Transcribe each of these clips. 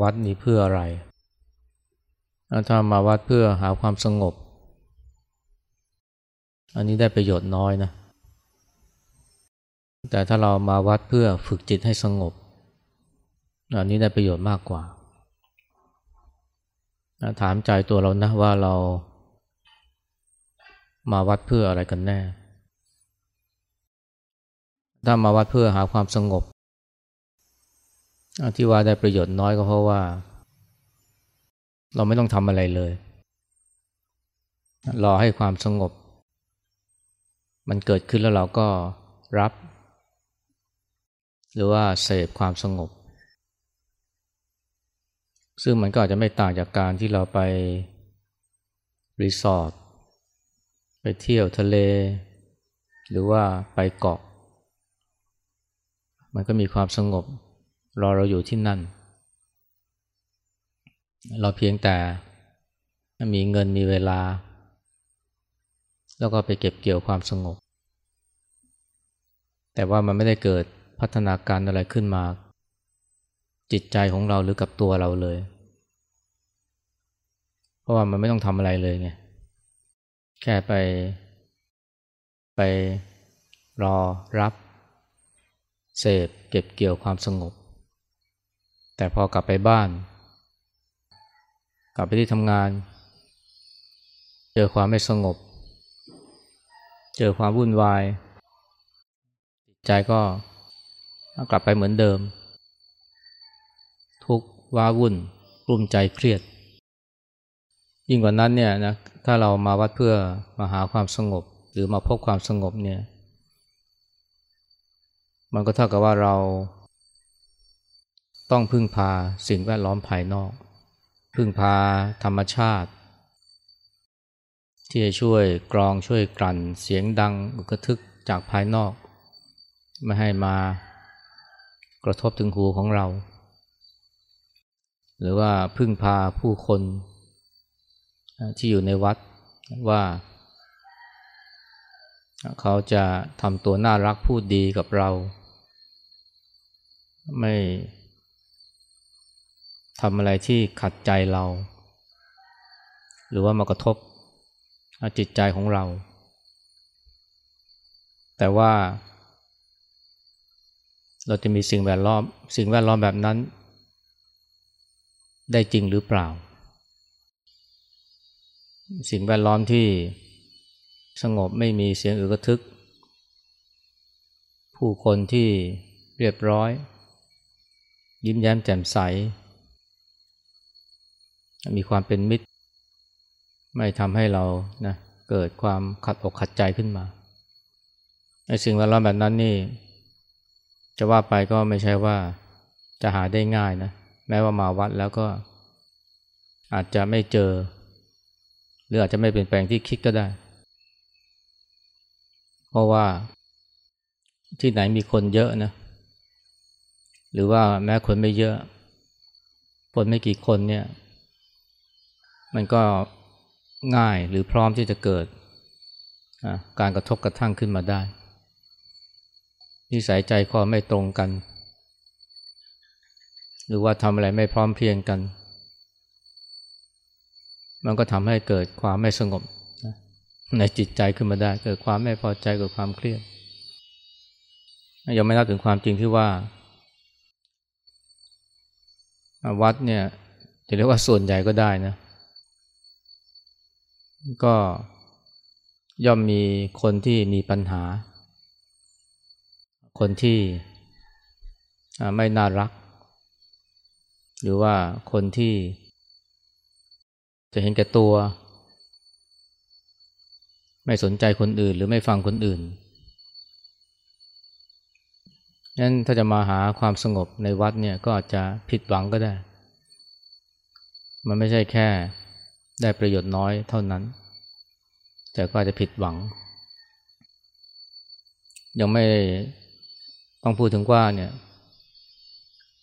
วัดนี้เพื่ออะไร ถ้ามาวัดเพื่อหาความสงบ อันนี้ได้ประโยชน์น้อยนะ แต่ถ้าเรามาวัดเพื่อฝึกจิตให้สงบ อันนี้ได้ประโยชน์มากกว่า ถามใจตัวเรานะว่าเรามาวัดเพื่ออะไรกันแน่ ถ้ามาวัดเพื่อหาความสงบ ที่ว่าได้ประโยชน์น้อยก็เพราะว่า เราไม่ต้องทำอะไรเลย รอให้ความสงบ มันเกิดขึ้นแล้วเราก็รับ หรือว่าเสพความสงบ ซึ่งมันก็อาจจะไม่ต่างจากการที่เราไปรีสอร์ทไปเที่ยวทะเล หรือว่าไปเกาะ มันก็มีความสงบ รอเราอยู่ที่นั่น เราเพียงแต่มีเงินมีเวลา แล้วก็ไปเก็บเกี่ยวความสงบ แต่ว่ามันไม่ได้เกิดพัฒนาการอะไรขึ้นมา จิตใจของเราหรือกับตัวเราเลย เพราะว่ามันไม่ต้องทำอะไรเลยไงแค่ไป ไปรอรับ เสพเก็บเกี่ยวความสงบ แต่พอกลับไปบ้าน กลับไปที่ทำงาน เจอความไม่สงบ เจอความวุ่นวายจิตใจก็กลับไปเหมือนเดิม ทุกว้าวุ่นรุ่มใจเครียด ยิ่งกว่านั้นเนี่ยนะถ้าเรามาวัดเพื่อมาหาความสงบ หรือมาพบความสงบเนี่ย มันก็เท่ากับว่าเรา ต้องพึ่งพาสิ่งแวดล้อมภายนอก พึ่งพาธรรมชาติ ที่จะช่วยกรองช่วยกลั่นเสียงดังกระทึกจากภายนอก ไม่ให้มากระทบถึงหูของเรา หรือว่าพึ่งพาผู้คนที่อยู่ในวัดว่า เขาจะทำตัวน่ารักพูดดีกับเรา ไม่ ทำอะไรที่ขัดใจเรา หรือว่ามากระทบจิตใจของเรา แต่ว่า เราจะมีสิ่งแวดล้อม สิ่งแวดล้อมแบบนั้น ได้จริงหรือเปล่า สิ่งแวดล้อมที่สงบไม่มีเสียงอึกระทึก ผู้คนที่เรียบร้อย ยิ้มแย้มแจ่มใส มีความเป็นมิตร ไม่ทำให้เรานะเกิดความขัดอกขัดใจขึ้นมาไอ้สิ่งแวดล้อมแบบนั้นนี่ จะว่าไปก็ไม่ใช่ว่าจะหาได้ง่ายนะแม้ว่ามาวัดแล้วก็ อาจจะไม่เจอ หรืออาจจะไม่เป็นแปลงที่คิดก็ได้ เพราะว่าที่ไหนมีคนเยอะนะ หรือว่าแม้คนไม่เยอะ คนไม่กี่คนเนี่ย มันก็ง่ายหรือพร้อมที่จะเกิดการกระทบกระทั่งขึ้นมาได้ นิสัยใจคอไม่ตรงกัน หรือว่าทำอะไรไม่พร้อมเพียงกัน มันก็ทำให้เกิดความไม่สงบในจิตใจขึ้นมาได้ เกิดความไม่พอใจเกิดความเครียดยังไม่นับถึงความจริงที่ว่า วัดเนี่ยจะเรียกว่าส่วนใหญ่ก็ได้นะ ก็ย่อมมีคนที่มีปัญหา คนที่ไม่น่ารัก หรือว่าคนที่จะเห็นแก่ตัว ไม่สนใจคนอื่นหรือไม่ฟังคนอื่นนั้นถ้าจะมาหาความสงบในวัดเนี่ยก็อาจจะผิดหวังก็ได้ มันไม่ใช่แค่ ได้ประโยชน์น้อยเท่านั้น แต่ก็อาจจะผิดหวัง ยังไม่ต้องพูดถึงว่าเนี่ย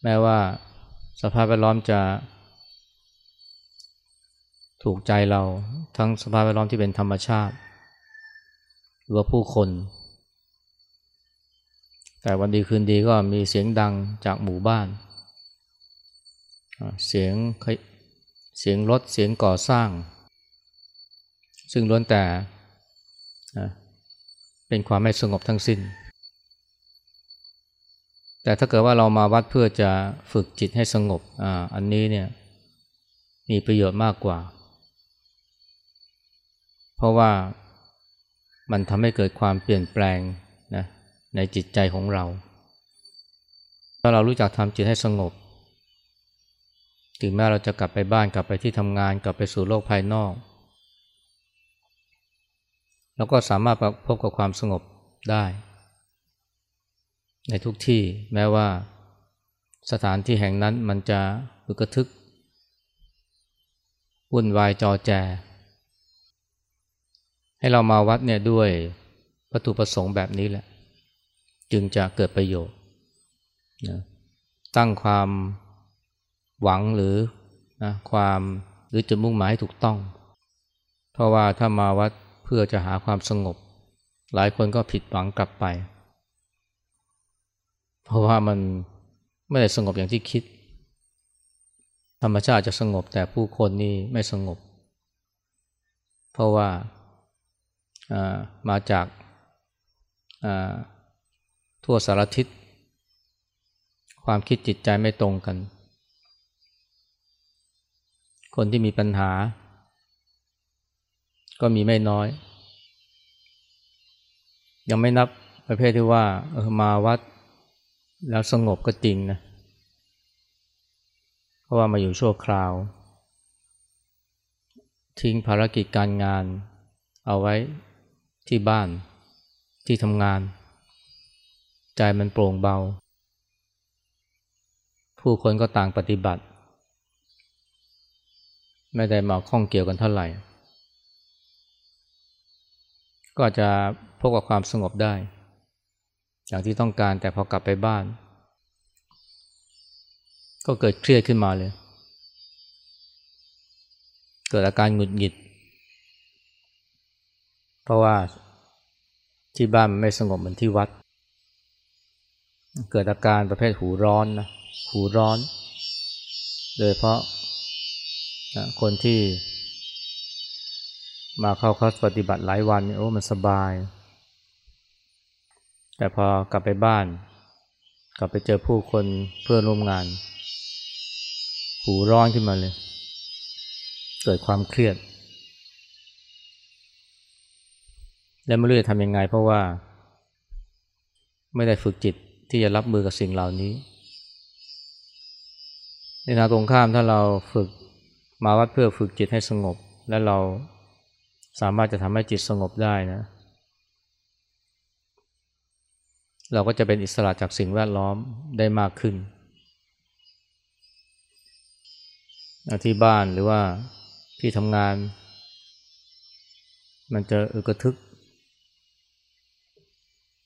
แม้ว่าสภาพแวดล้อมจะ ถูกใจเราทั้งสภาพแวดล้อมที่เป็นธรรมชาติ หรือว่าผู้คน แต่วันดีคืนดีก็มีเสียงดังจากหมู่บ้าน เสียง เสียงรถเสียงก่อสร้าง ซึ่งล้วนแต่เป็นความไม่สงบทั้งสิ้น แต่ถ้าเกิดว่าเรามาวัดเพื่อจะฝึกจิตให้สงบอ่าอันนี้เนี่ยมีประโยชน์มากกว่า เพราะว่ามันทำให้เกิดความเปลี่ยนแปลงนะในจิตใจของเรา ถ้าเรารู้จักทำจิตให้สงบ ถึงแม้เราจะกลับไปบ้านกลับไปที่ทำงานกลับไปสู่โลกภายนอกเราก็สามารถพบกับความสงบได้ ในทุกที่แม้ว่าสถานที่แห่งนั้นมันจะอึกระทึกวุ่นวายจอแจ ให้เรามาวัดเนี่ยด้วยวัตถุประสงค์แบบนี้แหละ จึงจะเกิดประโยชน์นะตั้งความ หวังหรือนะความหรือจุดมุ่งหมายให้ถูกต้อง เพราะว่าถ้ามาวัดเพื่อจะหาความสงบ หลายคนก็ผิดหวังกลับไป เพราะว่ามันไม่ได้สงบอย่างที่คิด ธรรมชาติจะสงบแต่ผู้คนนี่ไม่สงบ เพราะว่าามาจากทั่วสารทิศ ความคิดจิตใจไม่ตรงกัน คนที่มีปัญหา ก็มีไม่น้อย ยังไม่นับประเภทที่ว่าเออมาวัดแล้วสงบก็จริงนะเพราะว่ามาอยู่ชั่วคราว ทิ้งภารกิจการงาน เอาไว้ที่บ้านที่ทำงาน ใจมันโปร่งเบา ผู้คนก็ต่างปฏิบัติ ไม่ได้มาข้องเกี่ยวกันเท่าไหร่ ก็อาจจะพบกับความสงบได้ อย่างที่ต้องการแต่พอกลับไปบ้าน ก็เกิดเครียดขึ้นมาเลย เกิดอาการหงุดหงิด เพราะว่าที่บ้านมันไม่สงบเหมือนที่วัด เกิดอาการประเภทหูร้อนนะหูร้อน โดยเพราะ คนที่ มาเข้าคอร์สปฏิบัติหลายวันเนี่ยโอ้มันสบาย แต่พอกลับไปบ้าน กลับไปเจอผู้คนเพื่อร่วมงาน หูร้อนขึ้นมาเลย เกิดความเครียด และไม่รู้จะทำยังไงเพราะว่า ไม่ได้ฝึกจิตที่จะรับมือกับสิ่งเหล่านี้ในทางตรงข้ามถ้าเราฝึก มาวัดเพื่อฝึกจิตให้สงบ และเราสามารถจะทำให้จิตสงบได้นะ เราก็จะเป็นอิสระจากสิ่งแวดล้อมได้มากขึ้น ที่บ้านหรือว่าที่ทำงาน มันจะอึกระทึก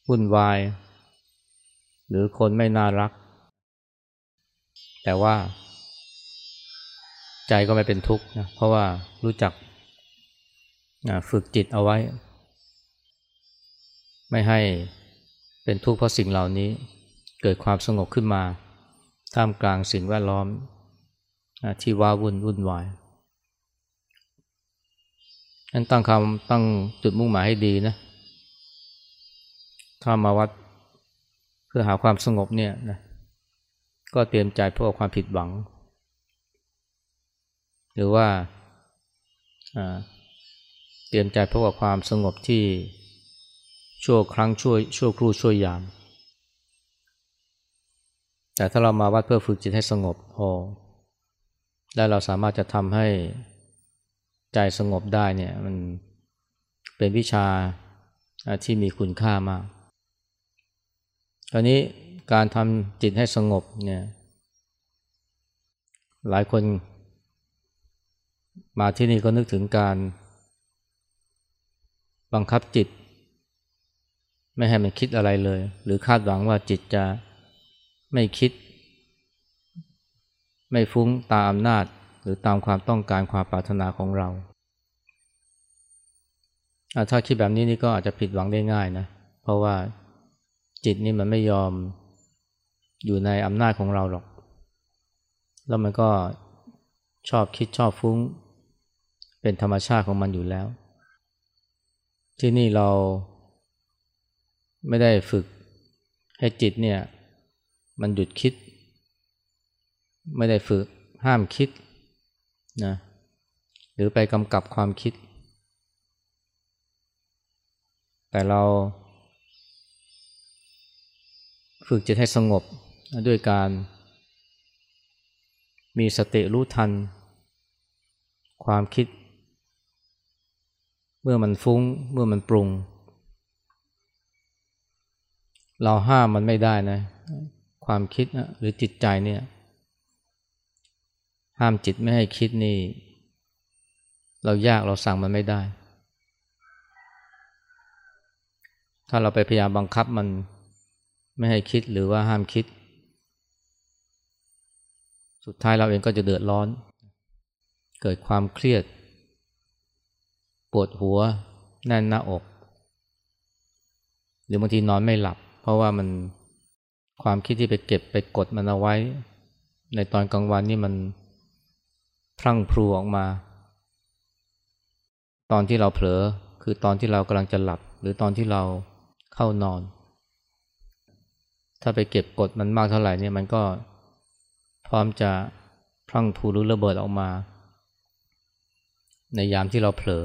วุ่นวาย หรือคนไม่น่ารัก แต่ว่า ใจก็ไม่เป็นทุกข์นะเพราะว่ารู้จักฝึกจิตเอาไว้ ไม่ให้เป็นทุกข์เพราะสิ่งเหล่านี้ เกิดความสงบขึ้นมา ท่ามกลางสิ่งแวดล้อมที่ว้าวุ่นวุ่นวายนั้นตั้งคำตั้งจุดมุ่งหมายให้ดีนะ ถ้ามาวัดเพื่อหาความสงบเนี่ยนะ ก็เตรียมใจเพื่อความผิดหวัง หรือว่าเตรียมใจพบกับความสงบที่ชั่วครั้งช่วยชั่วครู่ช่วยยาม แต่ถ้าเรามาวัดเพื่อฝึกจิตให้สงบพอและเราสามารถจะทำให้ใจสงบได้เนี่ยมันเป็นวิชาที่มีคุณค่ามากตอนนี้การทำจิตให้สงบเนี่ยหลายคน มาที่นี่ก็นึกถึงการ บังคับจิต ไม่ให้มันคิดอะไรเลย หรือคาดหวังว่าจิตจะไม่คิด ไม่ฟุ้งตามอำนาจ หรือตามความต้องการความปรารถนาของเรา ถ้าคิดแบบนี้นี่ก็อาจจะผิดหวังได้ง่ายนะ เพราะว่าจิตนี่มันไม่ยอมอยู่ในอำนาจของเราหรอก แล้วมันก็ชอบคิดชอบฟุ้ง เป็นธรรมชาติของมันอยู่แล้ว ที่นี่เราไม่ได้ฝึกให้จิตเนี่ยมันหยุดคิด ไม่ได้ฝึกห้ามคิดนะหรือไปกำกับความคิด แต่เราฝึกจิตให้สงบด้วยการมีสติรู้ทัน ความคิด เมื่อมันฟุ้ง เมื่อมันปรุง เราห้ามมันไม่ได้นะ ความคิดหรือจิตใจเนี่ย ห้ามจิตไม่ให้คิดนี่ เรายากเราสั่งมันไม่ได้ ถ้าเราไปพยายามบังคับมันไม่ให้คิดหรือว่าห้ามคิด สุดท้ายเราเองก็จะเดือดร้อน เกิดความเครียด ปวดหัวแน่นหน้าอก หรือบางทีนอนไม่หลับ เพราะว่ามันความคิดที่ไปเก็บไปกดมันเอาไว้ ในตอนกลางวันนี่มันพรั่งพรูออกมา ตอนที่เราเผลอคือตอนที่เรากำลังจะหลับ หรือตอนที่เราเข้านอน ถ้าไปเก็บกดมันมากเท่าไหร่เนี่ยมันก็พร้อมจะพรั่งพูรุระเบิดออกมา ในยามที่เราเผลอ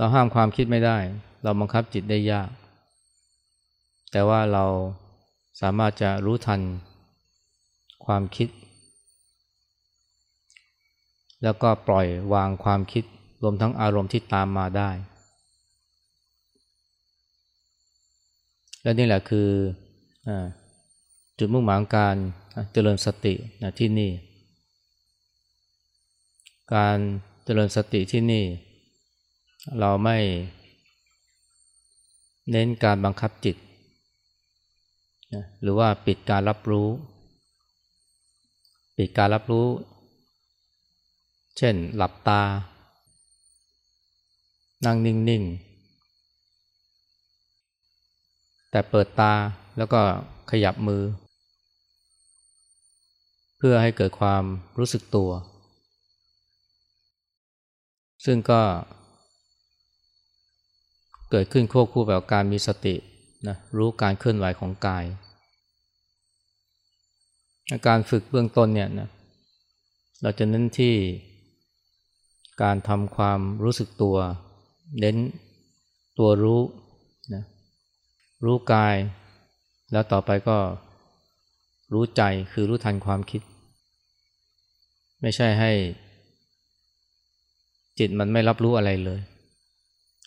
เราห้ามความคิดไม่ได้ เราบังคับจิตได้ยาก แต่ว่าเราสามารถจะรู้ทันความคิด แล้วก็ปล่อยวางความคิดรวมทั้งอารมณ์ที่ตามมาได้ และนี่แหละคืออจุดมุ่งหมายของการเจริญสติที่นี่ การเจริญสติที่นี่ เราไม่เน้นการบังคับจิตนะหรือว่าปิดการรับรู้ ปิดการรับรู้ เช่นหลับตา นั่งนิ่ง ๆ แต่เปิดตาแล้วก็ขยับมือ เพื่อให้เกิดความรู้สึกตัว ซึ่งก็ เกิดขึ้นควบคู่แบบการมีสตินะรู้การเคลื่อนไหวของกาย การฝึกเบื้องต้นเนี่ยนะเราจะเน้นที่การทำความรู้สึกตัว เน้นตัวรู้นะรู้กาย แล้วต่อไปก็รู้ใจคือรู้ทันความคิด ไม่ใช่ให้จิตมันไม่รับรู้อะไรเลย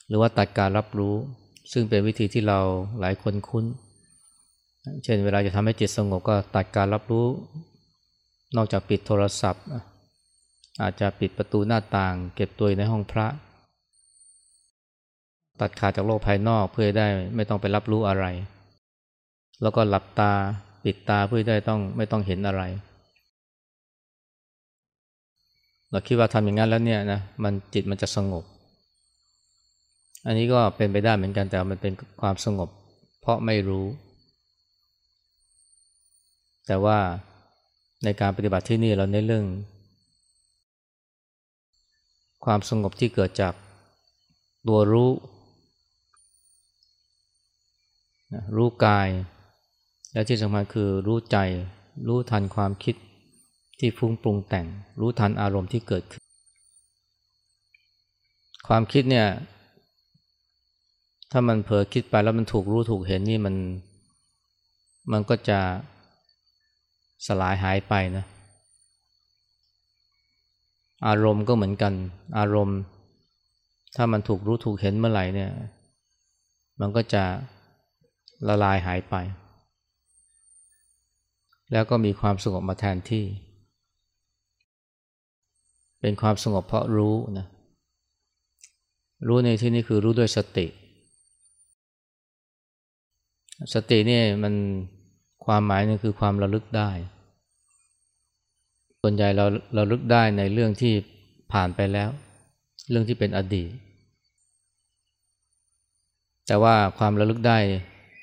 หรือว่าตัดการรับรู้ ซึ่งเป็นวิธีที่เราหลายคนคุ้น เช่นเวลาจะทำให้จิตสงบก็ตัดการรับรู้ นอกจากปิดโทรศัพท์ อาจจะปิดประตูหน้าต่าง เก็บตัวในห้องพระ ตัดขาดจากโลกภายนอกเพื่อได้ไม่ต้องไปรับรู้อะไร แล้วก็หลับตาปิดตาเพื่อได้ต้องไม่ต้องเห็นอะไรเราคิดว่าทำอย่างนั้นแล้วเนี่ยนะมันจิตมันจะสงบ อันนี้ก็เป็นไปได้เหมือนกันแต่มันเป็นความสงบ เพราะไม่รู้ แต่ว่าในการปฏิบัติที่นี่เราในเรื่อง ความสงบที่เกิดจากตัวรู้ รู้กาย และที่สำคัญคือรู้ใจ รู้ทันความคิดที่ฟุ้งปรุงแต่ง รู้ทันอารมณ์ที่เกิดขึ้น ความคิดเนี่ย ถ้ามันเผลอคิดไปแล้วมันถูกรู้ถูกเห็นนี่มัน มันก็จะสลายหายไปนะ อารมณ์ก็เหมือนกัน อารมณ์ ถ้ามันถูกรู้ถูกเห็นเมื่อไหร่เนี่ย มันก็จะละลายหายไป แล้วก็มีความสงบมาแทนที่ เป็นความสงบเพราะรู้นะ รู้ในที่นี้คือรู้ด้วยสติ สตินี่มันความหมายนึงคือความระลึกได้ ส่วนใหญ่เราเราลึกได้ในเรื่องที่ผ่านไปแล้ว เรื่องที่เป็นอดีต แต่ว่าความระลึกได้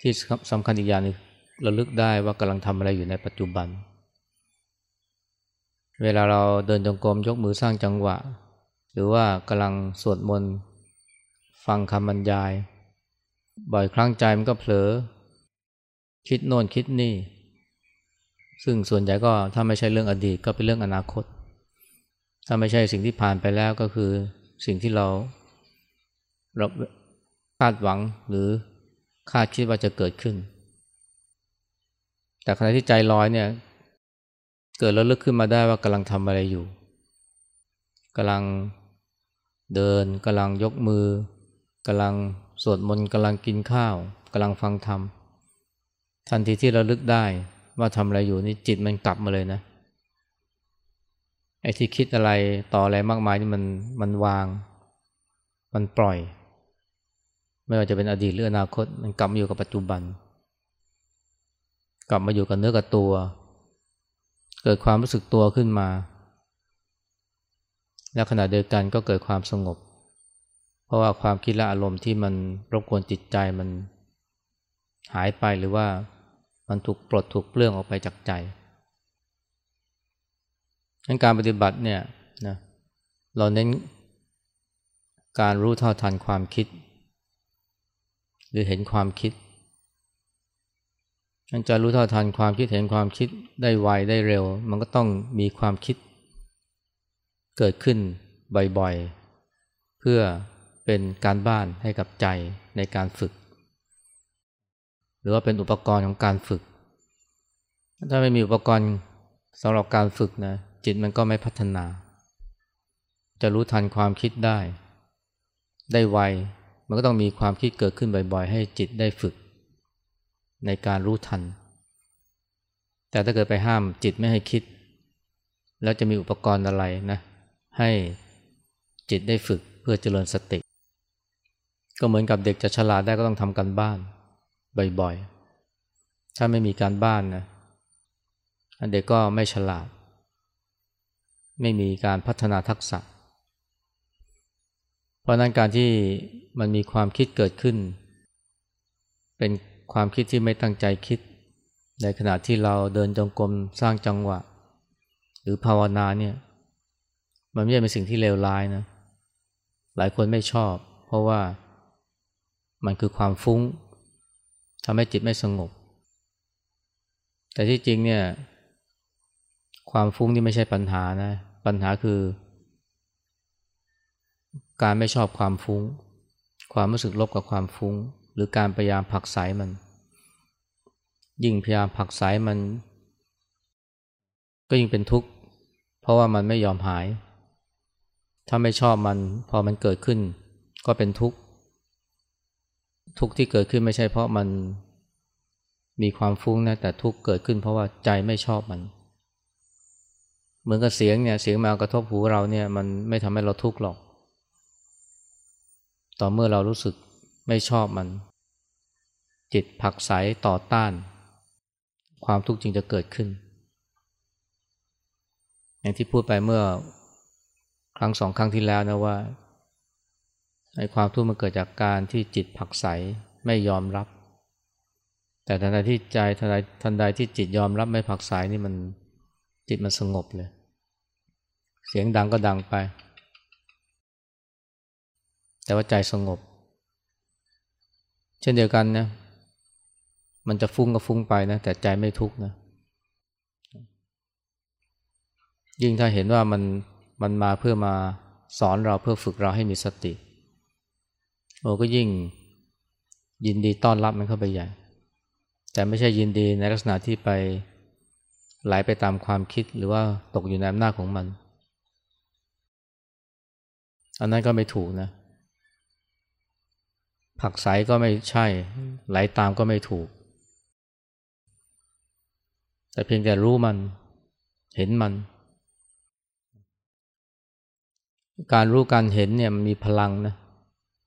ที่สำคัญอีกอย่างนึงระลึกได้ว่ากำลังทำอะไรอยู่ในปัจจุบัน เวลาเราเดินจงกรมยกมือสร้างจังหวะ หรือว่ากำลังสวดมนต์ฟังคำบรรยาย บ่อยครั้งใจมันก็เผลอ คิดโน่นคิดนี่ ซึ่งส่วนใหญ่ก็ถ้าไม่ใช่เรื่องอดีตก็เป็นเรื่องอนาคต ถ้าไม่ใช่สิ่งที่ผ่านไปแล้วก็คือสิ่งที่เราเราคาดหวังหรือคาดคิดว่าจะเกิดขึ้น แต่ขณะที่ใจลอยเนี่ย เกิดแล้วลึกขึ้นมาได้ว่ากำลังทำอะไรอยู่กำลังเดินกำลังยกมือกำลังสวดมนต์กำลังกินข้าวกำลังฟังธรรม ทันทีที่เราลึกได้ว่าทำอะไรอยู่นี่จิตมันกลับมาเลยนะไอ้ที่คิดอะไรต่ออะไรมากมายนี่มันมันวาง มันปล่อย ไม่ว่าจะเป็นอดีตหรืออนาคต มันกลับมาอยู่กับปัจจุบัน กลับมาอยู่กับเนื้อกับตัว เกิดความรู้สึกตัวขึ้นมา และขณะเดียวกันก็เกิดความสงบ เพราะว่าความคิดและอารมณ์ที่มันรบกวนจิตใจมัน หายไปหรือว่ามันถูกปลดถูกเปลื้องออกไปจากใจงั้นการปฏิบัติเนี่ยนะเราเน้นการรู้เท่าทันความคิด หรือเห็นความคิดมันจะรู้เท่าทันความคิดเห็นความคิดได้ไวได้เร็ว มันก็ต้องมีความคิด เกิดขึ้นบ่อยๆ เพื่อเป็นการบ้านให้กับใจในการฝึก หรือว่าเป็นอุปกรณ์ของการฝึก ถ้าไม่มีอุปกรณ์สำหรับการฝึกนะจิตมันก็ไม่พัฒนา จะรู้ทันความคิดได้ ได้ไว มันก็ต้องมีความคิดเกิดขึ้นบ่อยๆ ให้จิตได้ฝึก ในการรู้ทัน แต่ถ้าเกิดไปห้ามจิตไม่ให้คิด แล้วจะมีอุปกรณ์อะไรนะ ให้จิตได้ฝึกเพื่อเจริญสติ ก็เหมือนกับเด็กจะฉลาดได้ก็ต้องทำกันบ้าน บ่อยๆ ถ้าไม่มีการบ้านนะเด็กก็ไม่ฉลาด ไม่มีการพัฒนาทักษะ เพราะนั้นการที่มันมีความคิดเกิดขึ้น เป็นความคิดที่ไม่ตั้งใจคิด ในขณะที่เราเดินจงกรมสร้างจังหวะ หรือภาวนาเนี่ย มันไม่ใช่เป็นสิ่งที่เลวร้ายนะ หลายคนไม่ชอบ เพราะว่ามันคือความฟุ้ง ทำให้จิตไม่สงบ แต่ที่จริงเนี่ย ความฟุ้งนี่ไม่ใช่ปัญหานะ ปัญหาคือ การไม่ชอบความฟุง้ง ความรู้สึกลบกับความฟุง้ง หรือการพยายามผักสายมัน ยิ่งพยายามผักสายมัน ก็ยิ่งเป็นทุกข์ เพราะว่ามันไม่ยอมหาย ถ้าไม่ชอบมัน พอมันเกิดขึ้น ก็เป็นทุกข์ ทุกที่เกิดขึ้นไม่ใช่เพราะมันมีความฟุ้งนะแต่ทุกเกิดขึ้นเพราะว่าใจไม่ชอบมัน เหมือนกับเสียงเนี่ยเสียงมากระทบหูเราเนี่ยมันไม่ทำให้เราทุกข์หรอก ต่อเมื่อเรารู้สึกไม่ชอบมัน จิตผักใสต่อต้าน ความทุกข์จึงจะเกิดขึ้น อย่างที่พูดไปเมื่อครั้งสองครั้งที่แล้วนะว่า ไอ้ความทุกข์มันเกิดจากการที่จิตผักใสไม่ยอมรับ แต่ทันใดที่ใจทันใดทันใดที่จิตยอมรับไม่ผักใสนี่มันจิตมันสงบเลย เสียงดังก็ดังไป แต่ว่าใจสงบ เช่นเดียวกันนะมันจะฟุ้งก็ฟุ้งไปนะแต่ใจไม่ทุกข์นะยิ่งถ้าเห็นว่ามันมันมาเพื่อมาสอนเราเพื่อฝึกเราให้มีสติ โอ้ก็ยิ่งยินดีต้อนรับมันเข้าไปใหญ่ แต่ไม่ใช่ยินดีในลักษณะที่ไปไหลไปตามความคิดหรือว่าตกอยู่ในอำนาจของมัน อันนั้นก็ไม่ถูกนะ ผักใสก็ไม่ใช่ ไหลตามก็ไม่ถูก แต่เพียงแต่รู้มัน เห็นมัน การรู้การเห็นเนี่ยมันมีพลังนะ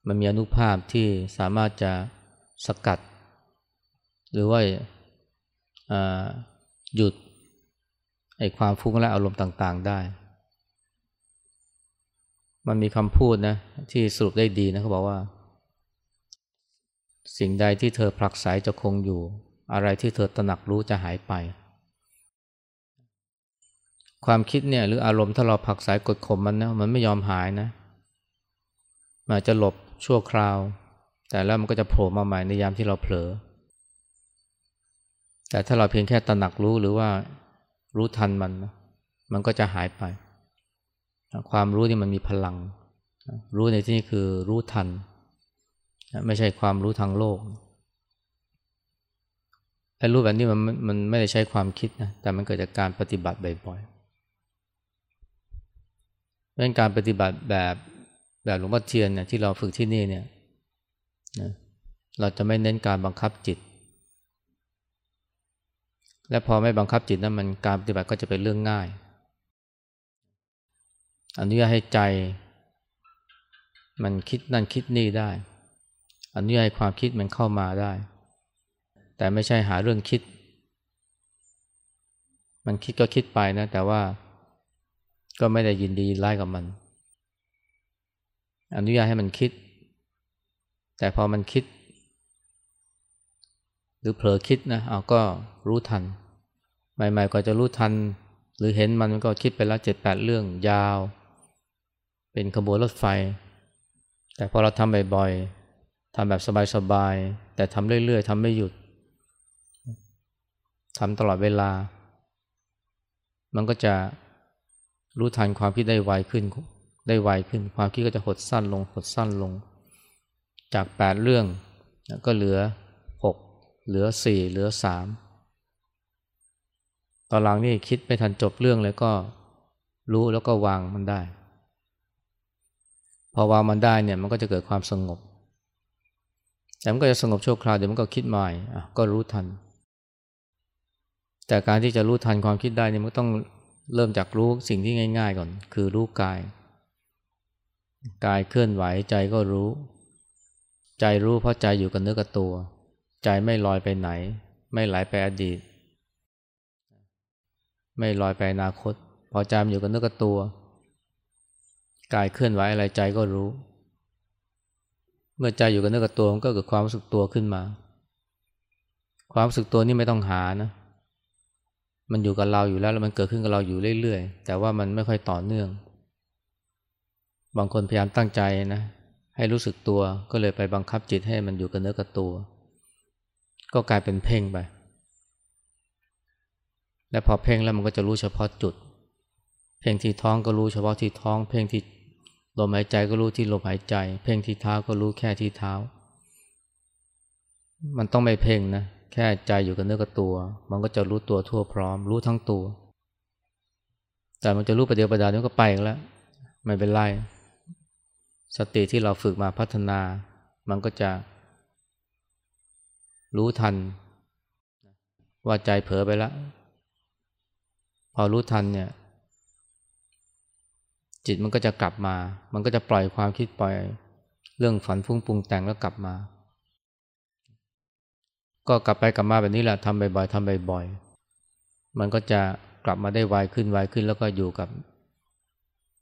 มันมีอนุภาพที่สามารถจะสกัด หรือว่าหยุดไอความฟุ้งและอารมณ์ต่างๆได้ มันมีคำพูดนะที่สรุปได้ดีนะเขาบอกว่า สิ่งใดที่เธอผลักไสจะคงอยู่ อะไรที่เธอตระหนักรู้จะหายไป ความคิดเนี่ยหรืออารมณ์ถ้าเราผลักสายกดข่มมันนะมันไม่ยอมหายนะมันจะหลบ ชั่วคราว แต่แล้วมันก็จะโผล่มาใหม่ในยามที่เราเผลอ แต่ถ้าเราเพียงแค่ตระหนักรู้หรือว่ารู้ทันมัน มันก็จะหายไป ความรู้ที่มันมีพลัง รู้ในที่นี้คือรู้ทัน ไม่ใช่ความรู้ทางโลกไอ้รู้แบบนี้มันมันไม่ได้ใช้ความคิดนะ แต่มันเกิดจากการปฏิบัติบ่อยๆเป็นการปฏิบัติแบบ แบบหลวงพ่อเทียนเนี่ยที่เราฝึกที่นี่เนี่ยนะเราจะไม่เน้นการบังคับจิต และพอไม่บังคับจิตนั้นมันการปฏิบัติก็จะเป็นเรื่องง่ายอนุญาตให้ใจ มันคิดนั่นคิดนี่ได้อนุญาตให้ความคิดมันเข้ามาได้ แต่ไม่ใช่หาเรื่องคิด มันคิดก็คิดไปนะ แต่ว่าก็ไม่ได้ยินดีไล่กับมัน อนุญาตให้มันคิด แต่พอมันคิด หรือเผลอคิดนะเอาก็รู้ทัน ใหม่ๆก็จะรู้ทัน หรือเห็นมันมันก็คิดไปแล้วเจ็ดแปดเรื่องยาว เป็นขบวนรถไฟ แต่พอเราทำบ่อยๆทำแบบสบายๆ แต่ทำเรื่อยๆทำไม่หยุดทำตลอดเวลา มันก็จะรู้ทันความคิดได้ไวขึ้น ได้ไวขึ้น ความคิดก็จะหดสั้นลงหดสั้นลง จากแปดเรื่องก็เหลือหกเหลือสี่เหลือสามตอนหลังนี่คิดไม่ทันจบเรื่องเลยก็รู้แล้วก็วางมันได้ พอวางมันได้เนี่ยมันก็จะเกิดความสงบ แต่มันก็จะสงบชั่วคราวเดี๋ยวมันก็คิดใหม่อะก็รู้ทัน แต่การที่จะรู้ทันความคิดได้เนี่ยมันต้องเริ่มจากรู้สิ่งที่ง่าย ๆ ก่อน คือรู้กาย กายเคลื่อนไหวใจก็รู้ ใจรู้เพราะใจอยู่กับเนื้อกับตัว ใจไม่ลอยไปไหน ไม่ไหลไปอดีต ไม่ลอยไปอนาคต พอใจมันอยู่กับเนื้อกับตัว กายเคลื่อนไหวอะไรใจก็รู้ เมื่อใจอยู่กับเนื้อกับตัวมันก็เกิดความรู้สึกตัวขึ้นมา ความรู้สึกตัวนี่ไม่ต้องหานะ มันอยู่กับเราอยู่แล้วแล้วมันเกิดขึ้นกับเราอยู่เรื่อยๆ แต่ว่ามันไม่ค่อยต่อเนื่อง บางคนพยายามตั้งใจนะ ให้รู้สึกตัวก็เลยไปบังคับจิตให้มันอยู่กับเนื้อกับตัว ก็กลายเป็นเพ่งไป และพอเพ่งแล้วมันก็จะรู้เฉพาะจุด เพ่งที่ท้องก็รู้เฉพาะที่ท้อง เพ่งที่ลมหายใจก็รู้ที่ลมหายใจ เพ่งที่เท้าก็รู้แค่ที่เท้า มันต้องไม่เพ่งนะ แค่ใจอยู่กับเนื้อกับตัว มันก็จะรู้ตัวทั่วพร้อม รู้ทั้งตัว แต่มันจะรู้ประเดี๋ยวประดาเดี๋ยวก็ไปแล้วไม่เป็นไร สติที่เราฝึกมาพัฒนา มันก็จะ รู้ทัน ว่าใจเผลอไปแล้ว พอรู้ทันเนี่ย จิตมันก็จะกลับมา มันก็จะปล่อยความคิดปล่อย เรื่องฝันฟุ้งปรุงแต่งแล้วกลับมา ก็กลับไปกลับมาแบบนี้แหละทำบ่อยๆทำบ่อยๆมันก็จะกลับมาได้ไวขึ้นไวขึ้นแล้วก็อยู่กับ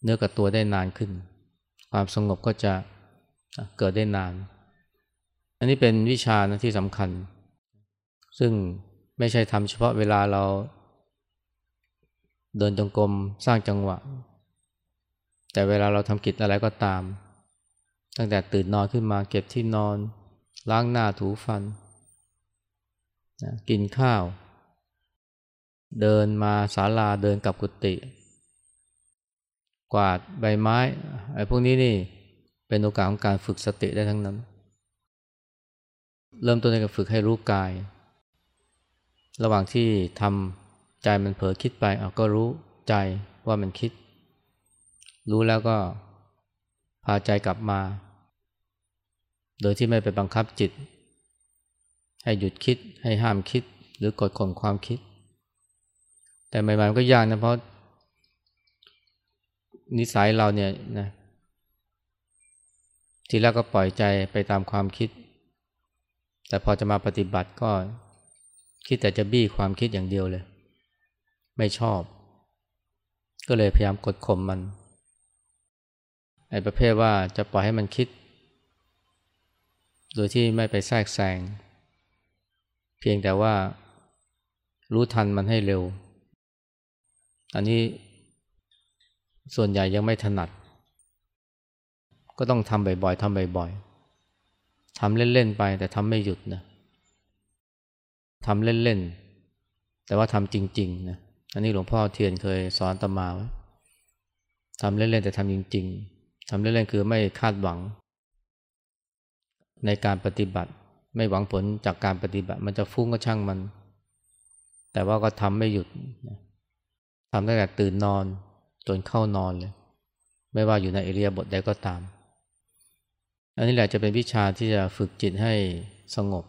เนื้อกับตัวได้นานขึ้น ความสงบก็จะเกิดได้นาน อันนี้เป็นวิชานะที่สำคัญ ซึ่งไม่ใช่ทำเฉพาะเวลาเรา เดินจงกรมสร้างจังหวะ แต่เวลาเราทำกิจอะไรก็ตาม ตั้งแต่ตื่นนอนขึ้นมาเก็บที่นอน ล้างหน้าถูฟันนะกินข้าว เดินมาศาลาเดินกับกุฏิ กวาดใบไม้ไอ้พวกนี้นี่เป็นโอกาสของการฝึกสติได้ทั้งนั้น เริ่มต้นในการฝึกให้รู้กาย ระหว่างที่ทำใจมันเผลอคิดไปเอาก็รู้ใจว่ามันคิด รู้แล้วก็พาใจกลับมา โดยที่ไม่ไปบังคับจิต ให้หยุดคิดให้ห้ามคิดหรือกดข่มความคิด แต่ใหม่ๆมันก็ยากนะเพราะ นิสัยเราเนี่ยนะทีแรกก็ปล่อยใจไปตามความคิด แต่พอจะมาปฏิบัติก็คิดแต่จะบี้ความคิดอย่างเดียวเลย ไม่ชอบ ก็เลยพยายามกดข่มมันไอ้ประเภทว่าจะปล่อยให้มันคิด โดยที่ไม่ไปแทรกแซงเพียงแต่ว่ารู้ทันมันให้เร็ว อันนี้ ส่วนใหญ่ยังไม่ถนัด ก็ต้องทำบ่อยๆทำบ่อยๆทำเล่นๆไปแต่ทำไม่หยุดนะทำเล่นๆแต่ว่าทำจริงๆนะอันนี้หลวงพ่อเทียนเคยสอนตมาไว้ทำเล่นๆแต่ทำจริง ๆทำเล่นๆคือไม่คาดหวัง ในการปฏิบัติ ไม่หวังผลจากการปฏิบัติ มันจะฟุ้งก็ช่างมัน แต่ว่าก็ทำไม่หยุดทำตั้งแต่ตื่นนอน จนเข้านอนเลย ไม่ว่าอยู่ในเอเรียบทใดก็ตาม อันนี้แหละจะเป็นวิชาที่จะฝึกจิตให้สงบ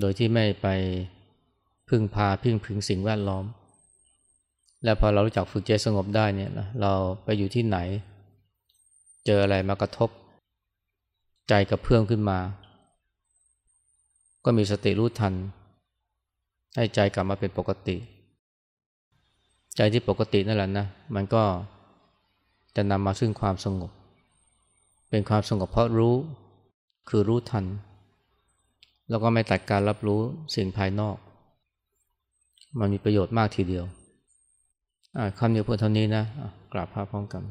โดยที่ไม่ไปพึ่งพาพึ่งพึงสิ่งแวดล้อม และพอเรารู้จักฝึกใจสงบได้เนี่ยเราไปอยู่ที่ไหน เจออะไรมากระทบ ใจกับเพื่อมขึ้นมา ก็มีสติรู้ทัน ให้ใจกลับมาเป็นปกติ ใจที่ปกตินั่นแหละนะมันก็จะนำมาซึ่งความสงบ เป็นความสงบเพราะรู้ คือรู้ทัน แล้วก็ไม่ตัดการรับรู้สิ่งภายนอก มันมีประโยชน์มากทีเดียวคำเดียวเพื่อเท่านี้นะกราบพระพร้อมกัน